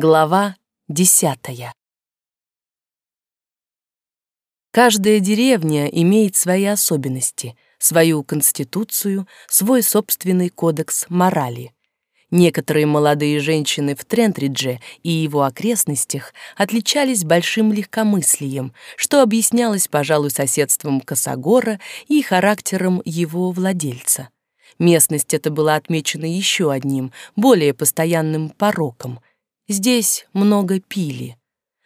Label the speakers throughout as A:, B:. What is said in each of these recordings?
A: Глава десятая. Каждая деревня имеет свои особенности, свою конституцию, свой собственный кодекс морали. Некоторые молодые женщины в Трентридже и его окрестностях отличались большим легкомыслием, что объяснялось, пожалуй, соседством Косогора и характером его владельца. Местность эта была отмечена еще одним, более постоянным пороком — Здесь много пили.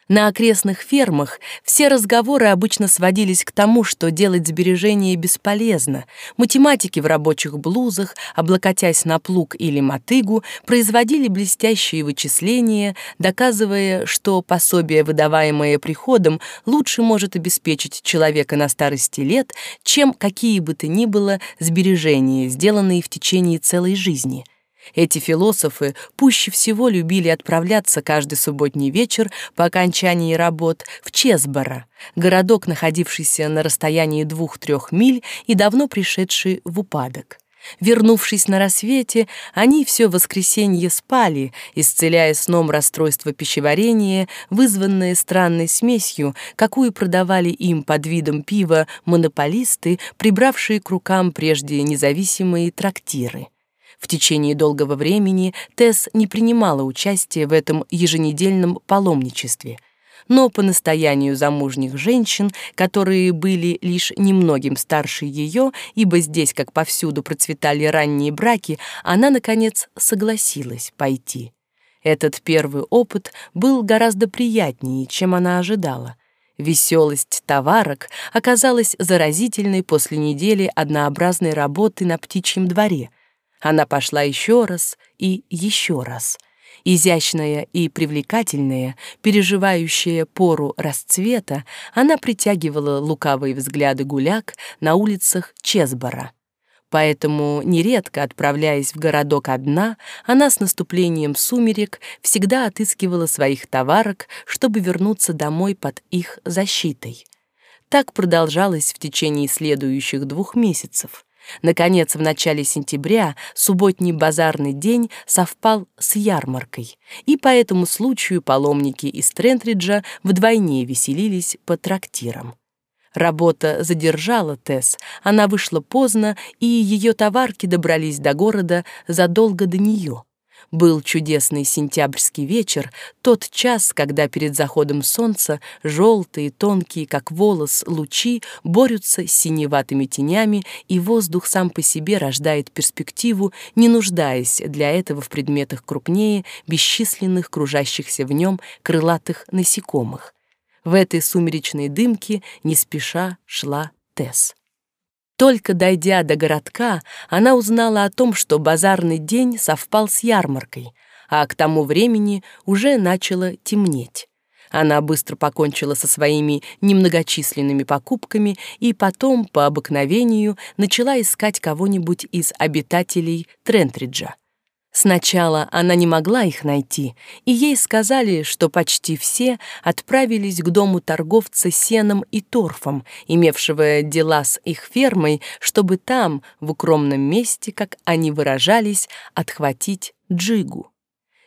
A: На окрестных фермах все разговоры обычно сводились к тому, что делать сбережения бесполезно. Математики в рабочих блузах, облокотясь на плуг или мотыгу, производили блестящие вычисления, доказывая, что пособие, выдаваемое приходом, лучше может обеспечить человека на старости лет, чем какие бы то ни было сбережения, сделанные в течение целой жизни — эти философы пуще всего любили отправляться каждый субботний вечер по окончании работ в Чесборо, городок, находившийся на расстоянии двух-трех миль и давно пришедший в упадок. Вернувшись на рассвете, они все воскресенье спали, исцеляя сном расстройство пищеварения, вызванное странной смесью, какую продавали им под видом пива монополисты, прибравшие к рукам прежде независимые трактиры. В течение долгого времени Тесс не принимала участия в этом еженедельном паломничестве, но по настоянию замужних женщин, которые были лишь немногим старше ее, ибо здесь, как повсюду, процветали ранние браки, она, наконец, согласилась пойти. Этот первый опыт был гораздо приятнее, чем она ожидала. Веселость товарок оказалась заразительной после недели однообразной работы на птичьем дворе — она пошла еще раз и еще раз. Изящная и привлекательная, переживающая пору расцвета, она притягивала лукавые взгляды гуляк на улицах Чесбора. Поэтому, нередко отправляясь в городок одна, она с наступлением сумерек всегда отыскивала своих товарок, чтобы вернуться домой под их защитой. Так продолжалось в течение следующих двух месяцев — Наконец, в начале сентября субботний базарный день совпал с ярмаркой, и по этому случаю паломники из Трентриджа вдвойне веселились по трактирам. Работа задержала Тесс, она вышла поздно, и ее товарки добрались до города задолго до нее. Был чудесный сентябрьский вечер, тот час, когда перед заходом солнца желтые, тонкие, как волос, лучи борются с синеватыми тенями, и воздух сам по себе рождает перспективу, не нуждаясь для этого в предметах крупнее бесчисленных кружащихся в нем крылатых насекомых. В этой сумеречной дымке не спеша шла Тесс. Только дойдя до городка, она узнала о том, что базарный день совпал с ярмаркой, а к тому времени уже начало темнеть. Она быстро покончила со своими немногочисленными покупками и потом, по обыкновению, начала искать кого-нибудь из обитателей Трентриджа. Сначала она не могла их найти, и ей сказали, что почти все отправились к дому торговца сеном и торфом, имевшего дела с их фермой, чтобы там, в укромном месте, как они выражались, отхватить джигу.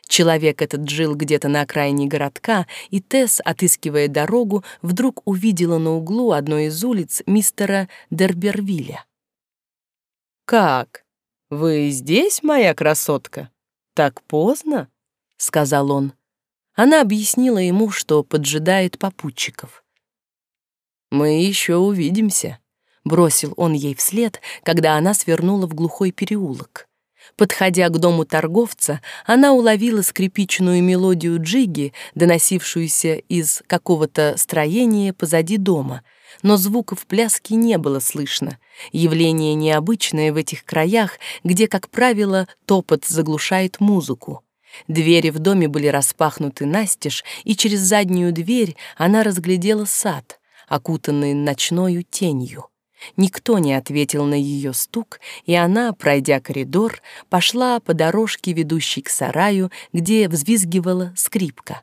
A: Человек этот жил где-то на окраине городка, и Тесс, отыскивая дорогу, вдруг увидела на углу одной из улиц мистера Дербервилля. «Как?» «Вы здесь, моя красотка? Так поздно?» — сказал он. Она объяснила ему, что поджидает попутчиков. «Мы еще увидимся», — бросил он ей вслед, когда она свернула в глухой переулок. Подходя к дому торговца, она уловила скрипичную мелодию джиги, доносившуюся из какого-то строения позади дома — но звуков пляски не было слышно. Явление необычное в этих краях, где, как правило, топот заглушает музыку. Двери в доме были распахнуты настежь, и через заднюю дверь она разглядела сад, окутанный ночною тенью. Никто не ответил на ее стук, и она, пройдя коридор, пошла по дорожке, ведущей к сараю, где взвизгивала скрипка.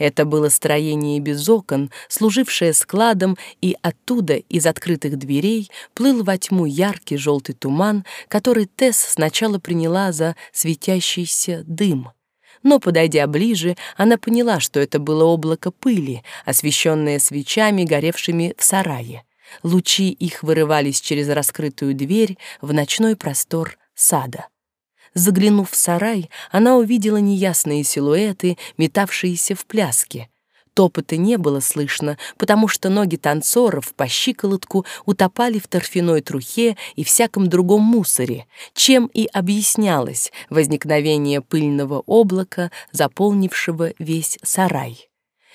A: Это было строение без окон, служившее складом, и оттуда, из открытых дверей, плыл во тьму яркий желтый туман, который Тесс сначала приняла за светящийся дым. но, подойдя ближе, она поняла, что это было облако пыли, освещенное свечами, горевшими в сарае. Лучи их вырывались через раскрытую дверь в ночной простор сада. Заглянув в сарай, она увидела неясные силуэты, метавшиеся в пляске. Топота не было слышно, потому что ноги танцоров по щиколотку утопали в торфяной трухе и всяком другом мусоре, чем и объяснялось возникновение пыльного облака, заполнившего весь сарай.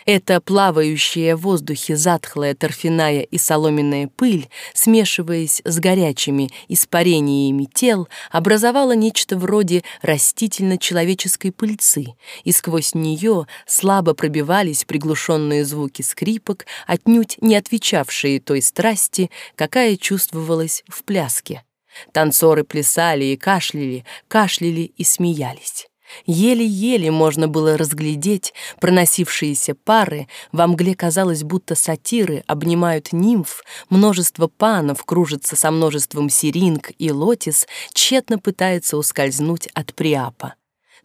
A: Эта плавающая в воздухе затхлая торфяная и соломенная пыль, смешиваясь с горячими испарениями тел, образовала нечто вроде растительно-человеческой пыльцы, и сквозь нее слабо пробивались приглушенные звуки скрипок, отнюдь не отвечавшие той страсти, какая чувствовалась в пляске. Танцоры плясали и кашляли, кашляли и смеялись. Еле-еле можно было разглядеть проносившиеся пары, во мгле казалось, будто сатиры обнимают нимф, множество панов кружится со множеством сиринг и лотис, тщетно пытается ускользнуть от приапа.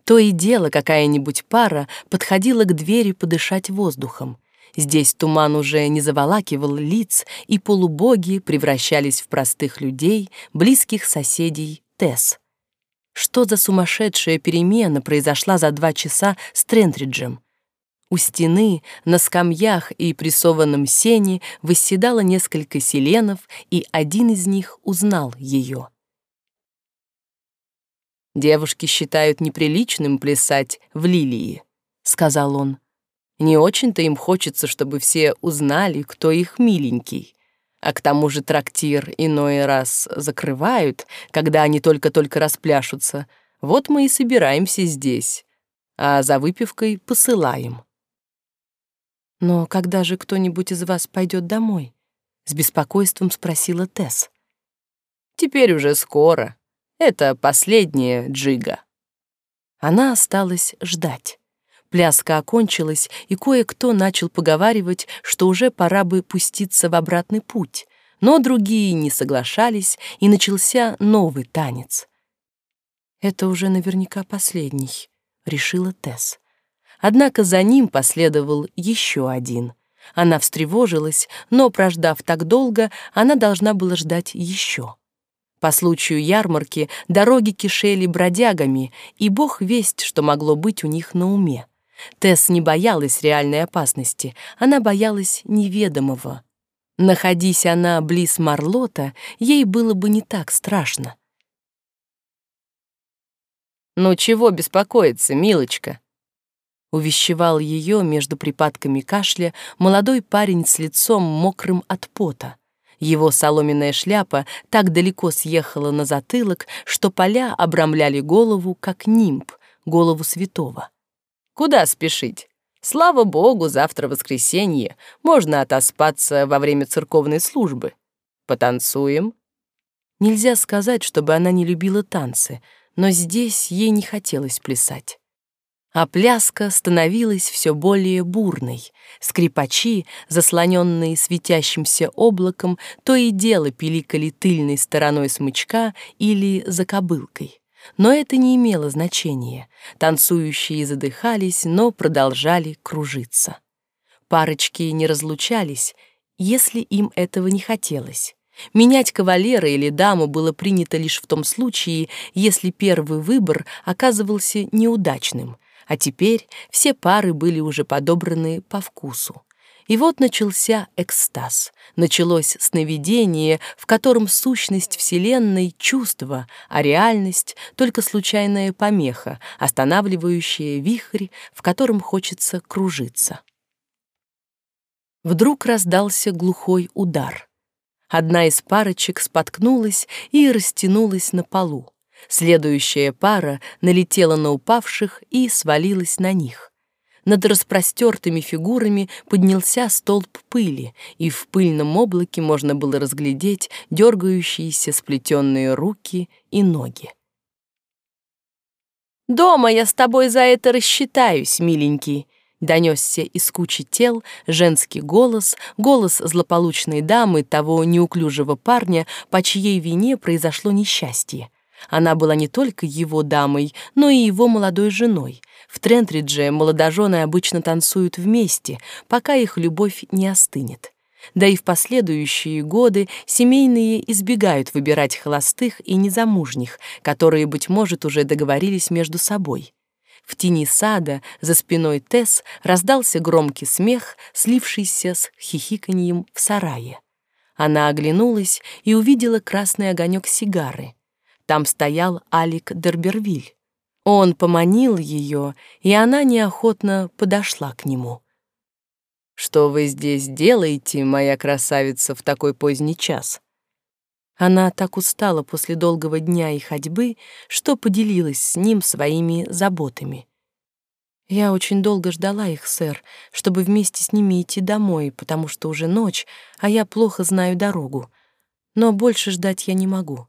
A: То и дело какая-нибудь пара подходила к двери подышать воздухом. Здесь туман уже не заволакивал лиц, и полубоги превращались в простых людей, близких соседей Тесс. Что за сумасшедшая перемена произошла за два часа с Трентриджем? У стены, на скамьях и прессованном сене восседало несколько селенов, и один из них узнал ее. «Девушки считают неприличным плясать в лилии», — сказал он. «Не очень-то им хочется, чтобы все узнали, кто их миленький. А к тому же трактир иной раз закрывают, когда они только-только распляшутся. Вот мы и собираемся здесь, а за выпивкой посылаем. «Но когда же кто-нибудь из вас пойдет домой?» — с беспокойством спросила Тесс. «Теперь уже скоро. Это последняя джига». Она осталась ждать. Пляска окончилась, и кое-кто начал поговаривать, что уже пора бы пуститься в обратный путь, но другие не соглашались, и начался новый танец. «Это уже наверняка последний», — решила Тесс. Однако за ним последовал еще один. Она встревожилась, но, прождав так долго, она должна была ждать еще. По случаю ярмарки дороги кишели бродягами, и бог весть, что могло быть у них на уме. Тесс не боялась реальной опасности, она боялась неведомого. Находись она близ Марлота, ей было бы не так страшно. «Ну чего беспокоиться, милочка?» Увещевал ее между припадками кашля молодой парень с лицом мокрым от пота. Его соломенная шляпа так далеко съехала на затылок, что поля обрамляли голову, как нимб, голову святого. Куда спешить? Слава богу, завтра воскресенье, можно отоспаться во время церковной службы. Потанцуем? Нельзя сказать, чтобы она не любила танцы, но здесь ей не хотелось плясать. А пляска становилась все более бурной. Скрипачи, заслоненные светящимся облаком, то и дело пиликали тыльной стороной смычка или за кобылкой. Но это не имело значения. Танцующие задыхались, но продолжали кружиться. Парочки не разлучались, если им этого не хотелось. Менять кавалера или даму было принято лишь в том случае, если первый выбор оказывался неудачным, а теперь все пары были уже подобраны по вкусу. И вот начался экстаз. Началось сновидение, в котором сущность Вселенной — чувство, а реальность — только случайная помеха, останавливающая вихрь, в котором хочется кружиться. Вдруг раздался глухой удар. Одна из парочек споткнулась и растянулась на полу. Следующая пара налетела на упавших и свалилась на них. Над распростертыми фигурами поднялся столб пыли, и в пыльном облаке можно было разглядеть дергающиеся сплетенные руки и ноги. «Дома я с тобой за это рассчитаюсь, миленький», — донесся из кучи тел женский голос, голос злополучной дамы, того неуклюжего парня, по чьей вине произошло несчастье. Она была не только его дамой, но и его молодой женой, В Трентридже молодожены обычно танцуют вместе, пока их любовь не остынет. Да и в последующие годы семейные избегают выбирать холостых и незамужних, которые, быть может, уже договорились между собой. В тени сада, за спиной Тесс, раздался громкий смех, слившийся с хихиканьем в сарае. Она оглянулась и увидела красный огонек сигары. Там стоял Алик Дербервиль. Он поманил ее, и она неохотно подошла к нему. «Что вы здесь делаете, моя красавица, в такой поздний час?» Она так устала после долгого дня и ходьбы, что поделилась с ним своими заботами. Я очень долго ждала их, сэр, чтобы вместе с ними идти домой, потому что уже ночь, а я плохо знаю дорогу. Но больше ждать я не могу.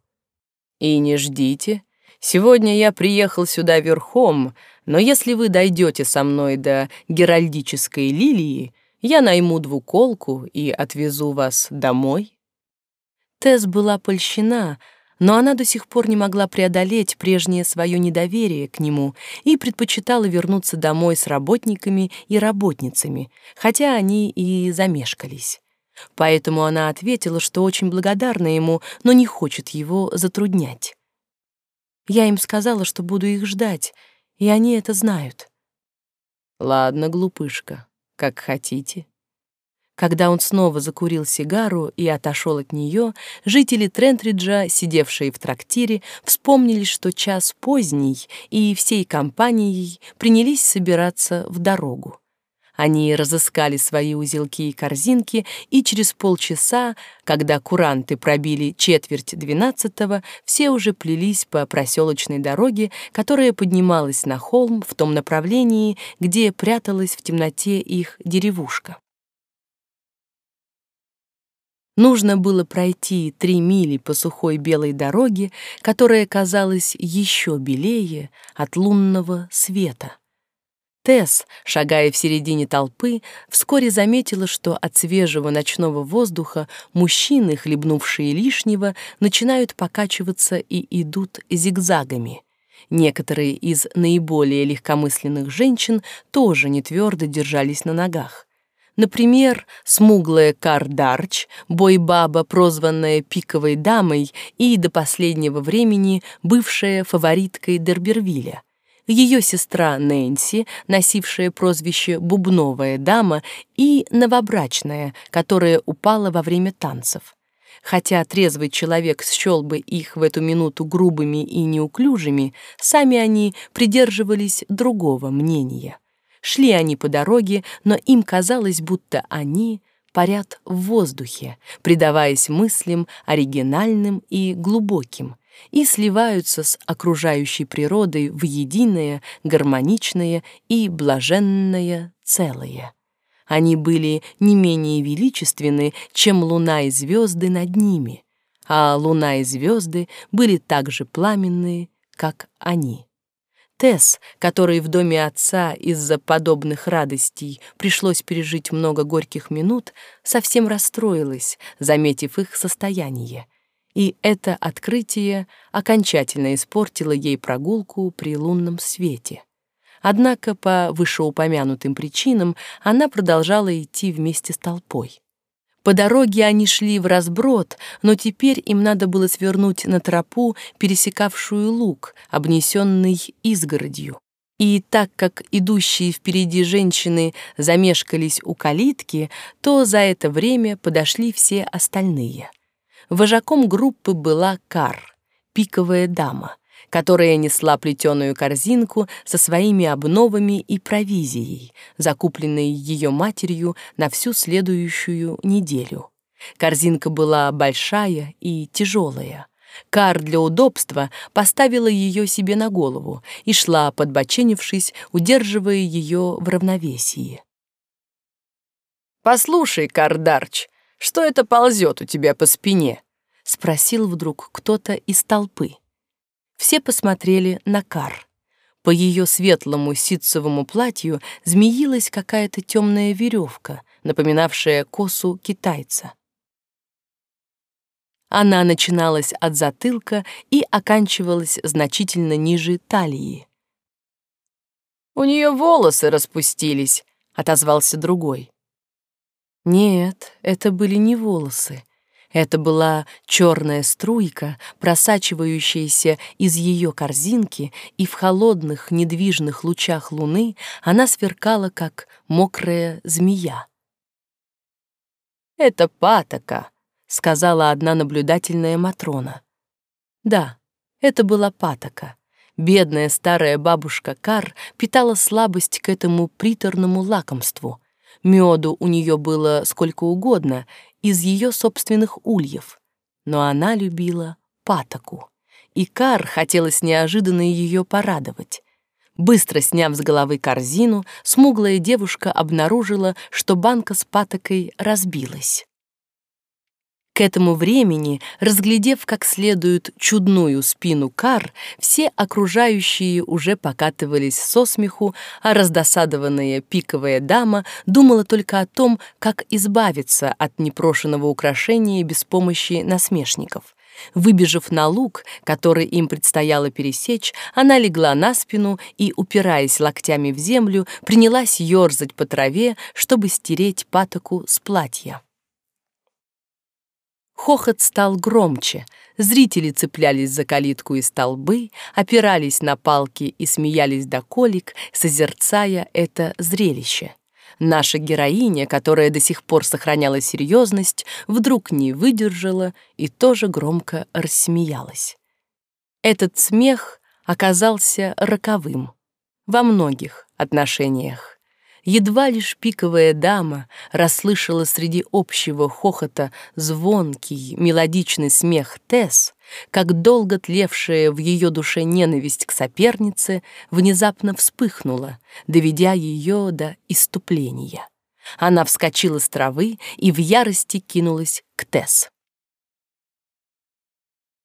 A: И не ждите. Сегодня я приехал сюда верхом, но если вы дойдете со мной до геральдической лилии, я найму двуколку и отвезу вас домой». Тесс была польщена, но она до сих пор не могла преодолеть прежнее свое недоверие к нему и предпочитала вернуться домой с работниками и работницами, хотя они и замешкались. Поэтому она ответила, что очень благодарна ему, но не хочет его затруднять. Я им сказала, что буду их ждать, и они это знают. Ладно, глупышка, как хотите. Когда он снова закурил сигару и отошел от нее, жители Трентриджа, сидевшие в трактире, вспомнили, что час поздний, и всей компанией принялись собираться в дорогу. Они разыскали свои узелки и корзинки, и через полчаса, когда куранты пробили четверть двенадцатого, все уже плелись по проселочной дороге, которая поднималась на холм в том направлении, где пряталась в темноте их деревушка. Нужно было пройти три мили по сухой белой дороге, которая казалась еще белее от лунного света. Тесс, шагая в середине толпы, вскоре заметила, что от свежего ночного воздуха мужчины, хлебнувшие лишнего, начинают покачиваться и идут зигзагами. Некоторые из наиболее легкомысленных женщин тоже не твердо держались на ногах. Например, смуглая Кардарч, бойбаба, прозванная пиковой дамой и до последнего времени бывшая фавориткой Дербервиля — ее сестра Нэнси, носившая прозвище «Бубновая дама», и новобрачная, которая упала во время танцев. Хотя трезвый человек счел бы их в эту минуту грубыми и неуклюжими, сами они придерживались другого мнения. Шли они по дороге, но им казалось, будто они парят в воздухе, предаваясь мыслям оригинальным и глубоким, и сливаются с окружающей природой в единое, гармоничное и блаженное целое. Они были не менее величественны, чем луна и звезды над ними, а луна и звезды были так же пламенные, как они. Тесс, которой в доме отца из-за подобных радостей пришлось пережить много горьких минут, совсем расстроилась, заметив их состояние, и это открытие окончательно испортило ей прогулку при лунном свете. Однако по вышеупомянутым причинам она продолжала идти вместе с толпой. По дороге они шли в разброд, но теперь им надо было свернуть на тропу, пересекавшую луг, обнесенный изгородью. И так как идущие впереди женщины замешкались у калитки, то за это время подошли все остальные — Вожаком группы была Кар, пиковая дама, которая несла плетеную корзинку со своими обновами и провизией, закупленной ее матерью на всю следующую неделю. Корзинка была большая и тяжелая. Кар для удобства поставила ее себе на голову и шла, подбоченившись, удерживая ее в равновесии. «Послушай, Кардарч, что это ползет у тебя по спине?» — спросил вдруг кто-то из толпы. Все посмотрели на Кар. По ее светлому ситцевому платью змеилась какая-то темная веревка, напоминавшая косу китайца. Она начиналась от затылка и оканчивалась значительно ниже талии. «У нее волосы распустились», — отозвался другой. Нет, это были не волосы. Это была черная струйка, просачивающаяся из ее корзинки, и в холодных, недвижных лучах луны она сверкала, как мокрая змея. «Это патока», — сказала одна наблюдательная Матрона. Да, это была патока. Бедная старая бабушка Кар питала слабость к этому приторному лакомству. Меду у нее было сколько угодно из ее собственных ульев, но она любила патоку. И Кар хотелось неожиданно ее порадовать. Быстро сняв с головы корзину, смуглая девушка обнаружила, что банка с патокой разбилась. К этому времени, разглядев как следует чудную спину кар, все окружающие уже покатывались со смеху, а раздосадованная пиковая дама думала только о том, как избавиться от непрошенного украшения без помощи насмешников. Выбежав на луг, который им предстояло пересечь, она легла на спину и, упираясь локтями в землю, принялась ёрзать по траве, чтобы стереть патоку с платья. Хохот стал громче, зрители цеплялись за калитку и столбы, опирались на палки и смеялись до колик, созерцая это зрелище. Наша героиня, которая до сих пор сохраняла серьезность, вдруг не выдержала и тоже громко рассмеялась. Этот смех оказался роковым во многих отношениях. Едва лишь пиковая дама расслышала среди общего хохота звонкий, мелодичный смех Тесс, как долго тлевшая в ее душе ненависть к сопернице внезапно вспыхнула, доведя ее до иступления. Она вскочила с травы и в ярости кинулась к Тесс.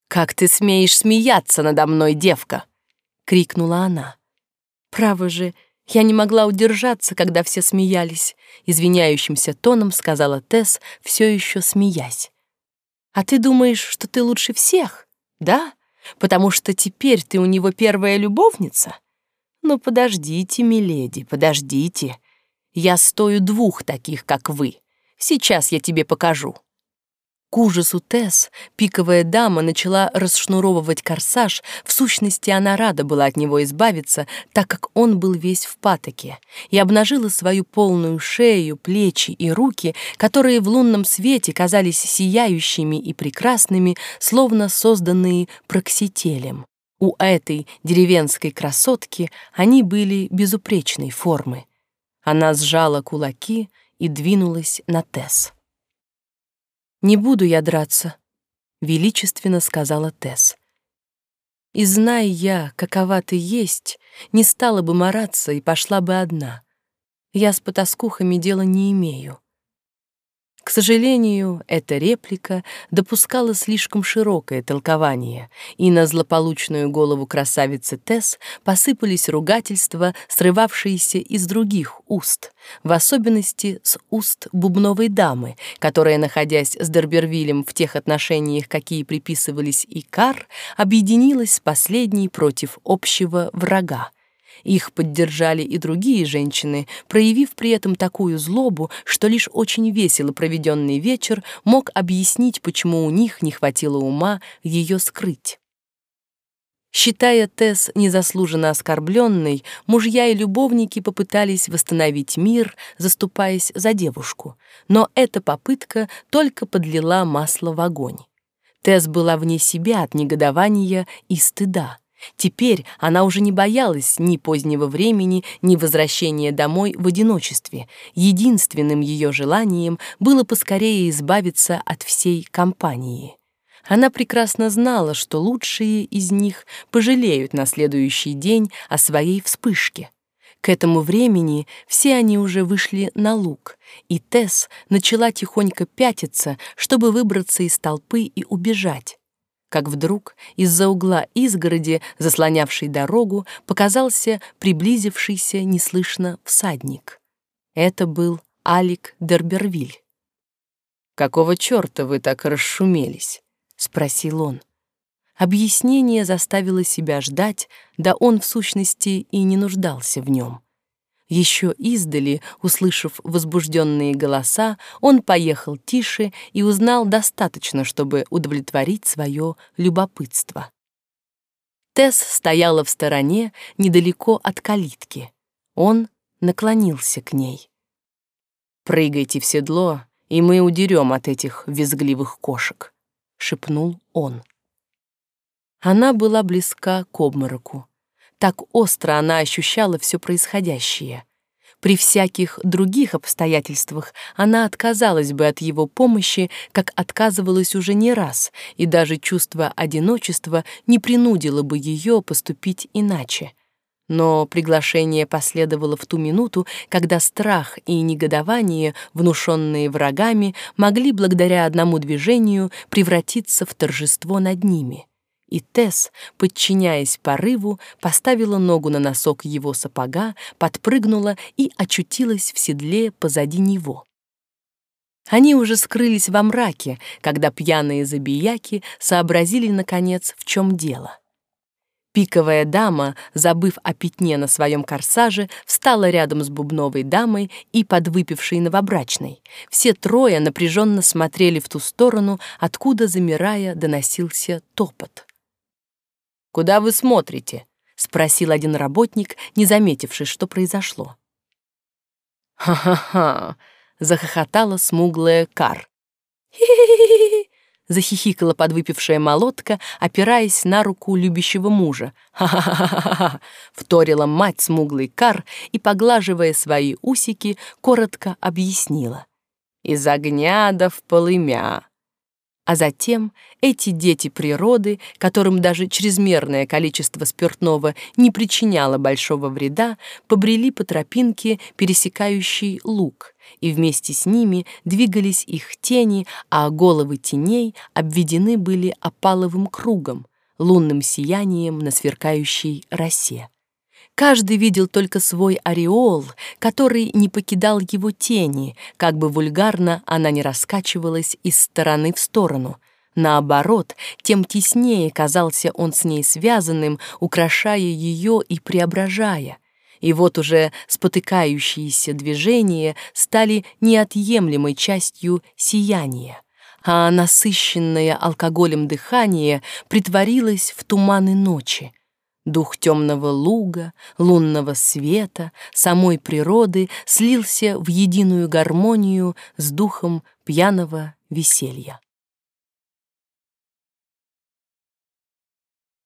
A: «Как ты смеешь смеяться надо мной, девка?» — крикнула она. «Право же, я не могла удержаться, когда все смеялись, извиняющимся тоном сказала Тесс, все еще смеясь. А ты думаешь, что ты лучше всех? Да? Потому что теперь ты у него первая любовница? Ну подождите, миледи, подождите. Я стою двух таких, как вы. Сейчас я тебе покажу. К ужасу Тесс пиковая дама начала расшнуровывать корсаж, в сущности она рада была от него избавиться, так как он был весь в патоке, и обнажила свою полную шею, плечи и руки, которые в лунном свете казались сияющими и прекрасными, словно созданные проксителем. У этой деревенской красотки они были безупречной формы. Она сжала кулаки и двинулась на Тесс. «Не буду я драться», — величественно сказала Тесс. «И зная я, какова ты есть, не стала бы мараться и пошла бы одна. Я с потаскухами дела не имею. К сожалению, эта реплика допускала слишком широкое толкование, и на злополучную голову красавицы Тесс посыпались ругательства, срывавшиеся из других уст, в особенности с уст бубновой дамы, которая, находясь с Дербервилем в тех отношениях, какие приписывались и Кар, объединилась с последней против общего врага, их поддержали и другие женщины, проявив при этом такую злобу, что лишь очень весело проведенный вечер мог объяснить, почему у них не хватило ума ее скрыть. Считая Тесс незаслуженно оскорбленной, мужья и любовники попытались восстановить мир, заступаясь за девушку, но эта попытка только подлила масло в огонь. Тесс была вне себя от негодования и стыда. Теперь она уже не боялась ни позднего времени, ни возвращения домой в одиночестве. Единственным ее желанием было поскорее избавиться от всей компании. Она прекрасно знала, что лучшие из них пожалеют на следующий день о своей вспышке. К этому времени все они уже вышли на луг, и Тесс начала тихонько пятиться, чтобы выбраться из толпы и убежать как вдруг из-за угла изгороди, заслонявшей дорогу, показался приблизившийся неслышно всадник. Это был Алик Дербервиль. «Какого черта вы так расшумелись?» — спросил он. Объяснение заставило себя ждать, да он в сущности и не нуждался в нем. Еще издали, услышав возбужденные голоса, он поехал тише и узнал достаточно, чтобы удовлетворить свое любопытство. Тесс стояла в стороне, недалеко от калитки. Он наклонился к ней. «Прыгайте в седло, и мы удерем от этих визгливых кошек», — шепнул он. Она была близка к обмороку. Так остро она ощущала все происходящее. При всяких других обстоятельствах она отказалась бы от его помощи, как отказывалась уже не раз, и даже чувство одиночества не принудило бы ее поступить иначе. Но приглашение последовало в ту минуту, когда страх и негодование, внушенные врагами, могли благодаря одному движению превратиться в торжество над ними — и Тесс, подчиняясь порыву, поставила ногу на носок его сапога, подпрыгнула и очутилась в седле позади него. Они уже скрылись во мраке, когда пьяные забияки сообразили, наконец, в чем дело. Пиковая дама, забыв о пятне на своем корсаже, встала рядом с бубновой дамой и подвыпившей новобрачной. Все трое напряженно смотрели в ту сторону, откуда, замирая, доносился топот. Куда вы смотрите?» — спросил один работник, не заметивший, что произошло. «Ха-ха-ха!» — захохотала смуглая Кар. «Хи-хи-хи!» — захихикала подвыпившая молотка, опираясь на руку любящего мужа. «Ха-ха-ха-ха!» — вторила мать смуглый Кар и, поглаживая свои усики, коротко объяснила. «Из огня да в полымя!» А затем эти дети природы, которым даже чрезмерное количество спиртного не причиняло большого вреда, побрели по тропинке, пересекающей луг, и вместе с ними двигались их тени, а головы теней обведены были опаловым кругом, лунным сиянием на сверкающей росе. Каждый видел только свой ореол, который не покидал его тени, как бы вульгарно она не раскачивалась из стороны в сторону. Наоборот, тем теснее казался он с ней связанным, украшая ее и преображая. И вот уже спотыкающиеся движения стали неотъемлемой частью сияния а насыщенное алкоголем дыхание притворилось в туманы ночи. Дух темного луга, лунного света, самой природы слился в единую гармонию с духом пьяного веселья.